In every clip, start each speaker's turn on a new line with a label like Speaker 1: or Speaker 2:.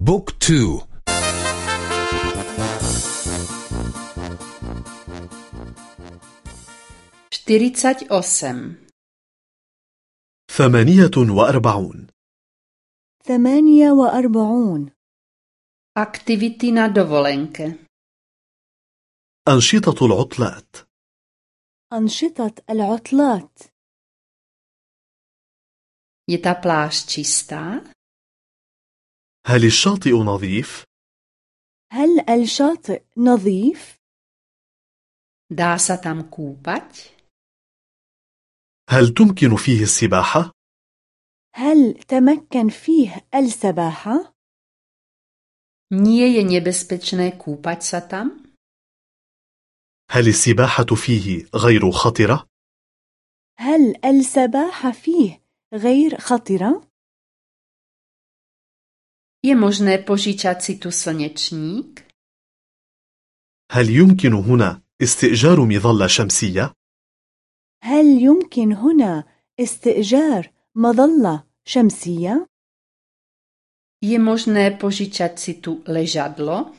Speaker 1: Book two.
Speaker 2: Štyridsať osem
Speaker 3: ثمانية وأربعون.
Speaker 4: ثمانية وأربعون.
Speaker 2: Aktivity na dovolenke.
Speaker 3: أنشطة العطلات.
Speaker 4: أنشطة العطلات.
Speaker 2: Je ta pláž čistá?
Speaker 3: هل الشاطئ نظيف؟
Speaker 4: هل الشاطئ نظيف؟
Speaker 2: Dá sa tam?
Speaker 3: هل تمكن فيه السباحة؟
Speaker 4: هل تمكن فيه السباحة؟
Speaker 2: Nie je sa tam?
Speaker 3: هل السباحة فيه غير خطرة؟
Speaker 4: هل السباحة فيه غير خطرة؟
Speaker 2: Je možné požičať si tu slnečník?
Speaker 3: هل يمكن هنا استئجار مظلة شمسية؟
Speaker 4: هل يمكن هنا استئجار مظلة شمسية؟
Speaker 2: Je možné požičať si tu ležadlo?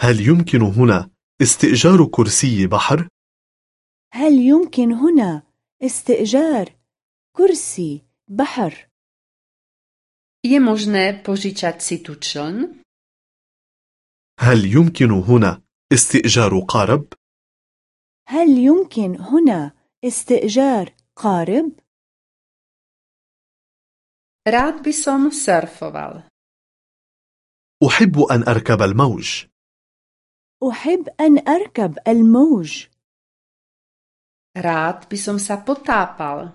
Speaker 3: هل يمكن هنا استئجار كرسي بحر؟
Speaker 4: هل يمكن هنا استئجار كرسي بحر؟
Speaker 2: Je možné požičať si tu čln?
Speaker 3: هل يمكن هنا استئجار قارب؟
Speaker 4: هل يمكن هنا استئجار قارب؟
Speaker 2: Rád by som surfoval.
Speaker 3: أحب أن أركب الموج
Speaker 4: أحب أن أركب الموج.
Speaker 2: Rád by som sa potápal.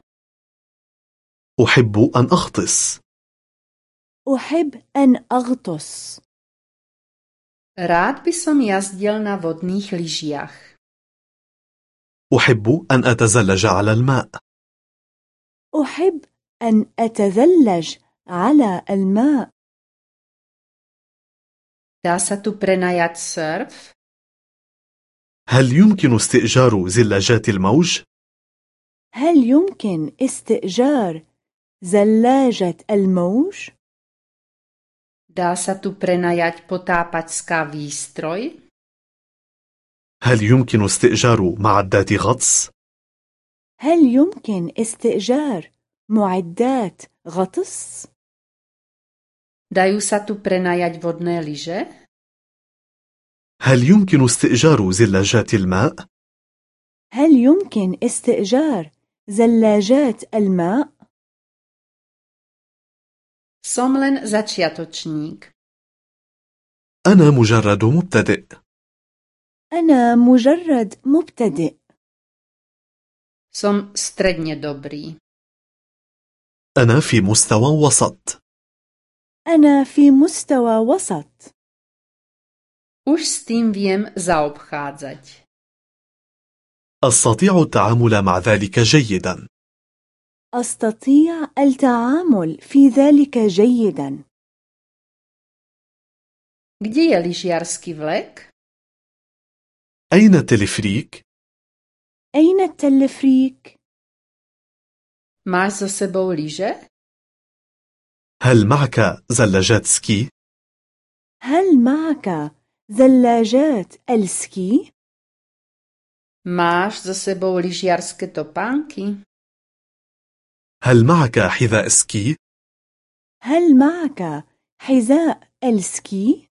Speaker 3: أحب أن أغطس
Speaker 4: أحب أن أغطس.
Speaker 2: Rád by som jazdil na vodných lyžiach.
Speaker 3: أحب أن أتزلج على الماء
Speaker 4: أحب أن أتزلج على الماء.
Speaker 2: Dá sa tu prenajať surf?
Speaker 3: هل يمكن استئجار زلاجات الموج؟
Speaker 4: هل يمكن استئجار زلاجة الموج؟
Speaker 2: Dá sa tu prenajať potápačská výstroj?
Speaker 3: هل يمكن استئجار معدات غطس؟
Speaker 4: هل يمكن استئجار معدات غطس؟
Speaker 2: Dajú sa tu prenajať vodné lyže?
Speaker 3: هل يمكن استئجار زلاجات الماء؟
Speaker 4: هل يمكن استئجار زلاجات الماء؟
Speaker 2: Som len začiatočník.
Speaker 3: أنا مجرد مبتدئ
Speaker 4: أنا مجرد مبتدئ.
Speaker 2: Som stredne dobrý.
Speaker 3: أنا في مستوى وسط
Speaker 4: أنا في مستوى وسط.
Speaker 2: Už s tým viem zaobchádzať.
Speaker 3: أستطيع التعامل مع ذلك جيدا
Speaker 4: أستطيع التعامل في ذلك جيدا.
Speaker 2: Kde je lyžiarsky vlek?
Speaker 3: أين التلفريك؟
Speaker 4: أين التلفريك؟
Speaker 2: Máš so sebou lyže?
Speaker 3: هل معك زلاجات سكي؟
Speaker 4: هل معك زلاجات السكي؟
Speaker 2: Máš so sebou lyžiarske topánky?
Speaker 3: هل معك حذاء سكي؟
Speaker 4: هل معك حذاء السكي؟